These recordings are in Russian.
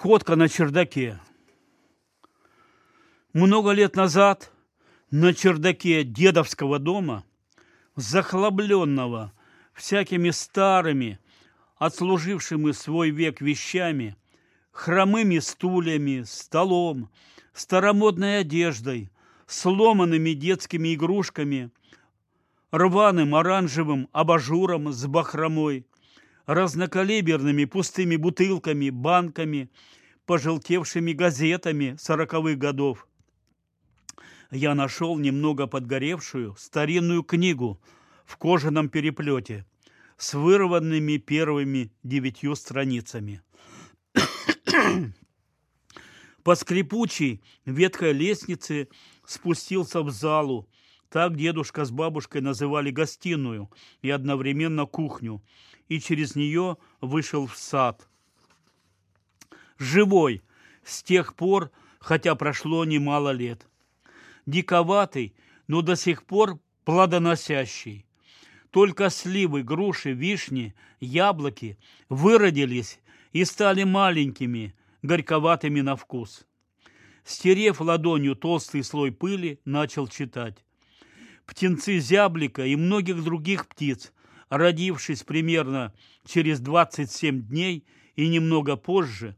Сходка на чердаке. Много лет назад на чердаке дедовского дома, захлабленного всякими старыми, отслужившими свой век вещами, хромыми стульями, столом, старомодной одеждой, сломанными детскими игрушками, рваным оранжевым абажуром с бахромой, разнокалиберными пустыми бутылками, банками, пожелтевшими газетами сороковых годов. Я нашел немного подгоревшую старинную книгу в кожаном переплете с вырванными первыми девятью страницами. По скрипучей ветхой лестнице спустился в залу, так дедушка с бабушкой называли гостиную и одновременно кухню, и через нее вышел в сад. Живой с тех пор, хотя прошло немало лет. Диковатый, но до сих пор плодоносящий. Только сливы, груши, вишни, яблоки выродились и стали маленькими, горьковатыми на вкус. Стерев ладонью толстый слой пыли, начал читать. Птенцы зяблика и многих других птиц, родившись примерно через 27 дней и немного позже,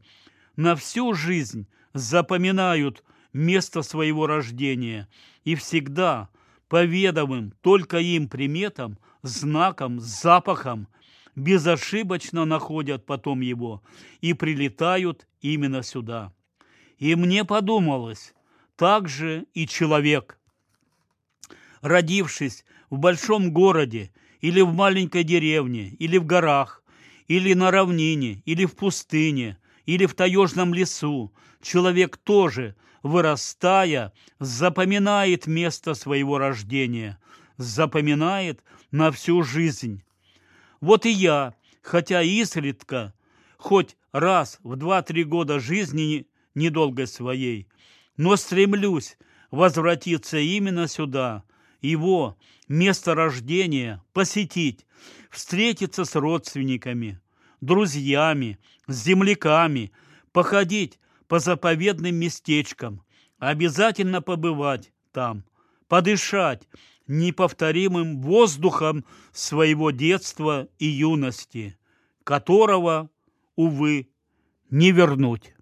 на всю жизнь запоминают место своего рождения и всегда по ведомым только им приметам, знакам, запахам безошибочно находят потом его и прилетают именно сюда. И мне подумалось, так же и человек, родившись в большом городе или в маленькой деревне, или в горах, или на равнине, или в пустыне, или в таежном лесу, человек тоже, вырастая, запоминает место своего рождения, запоминает на всю жизнь. Вот и я, хотя изредка, хоть раз в два-три года жизни недолгой своей, но стремлюсь возвратиться именно сюда, его место рождения, посетить, встретиться с родственниками, друзьями, с земляками, походить по заповедным местечкам, обязательно побывать там, подышать неповторимым воздухом своего детства и юности, которого, увы, не вернуть.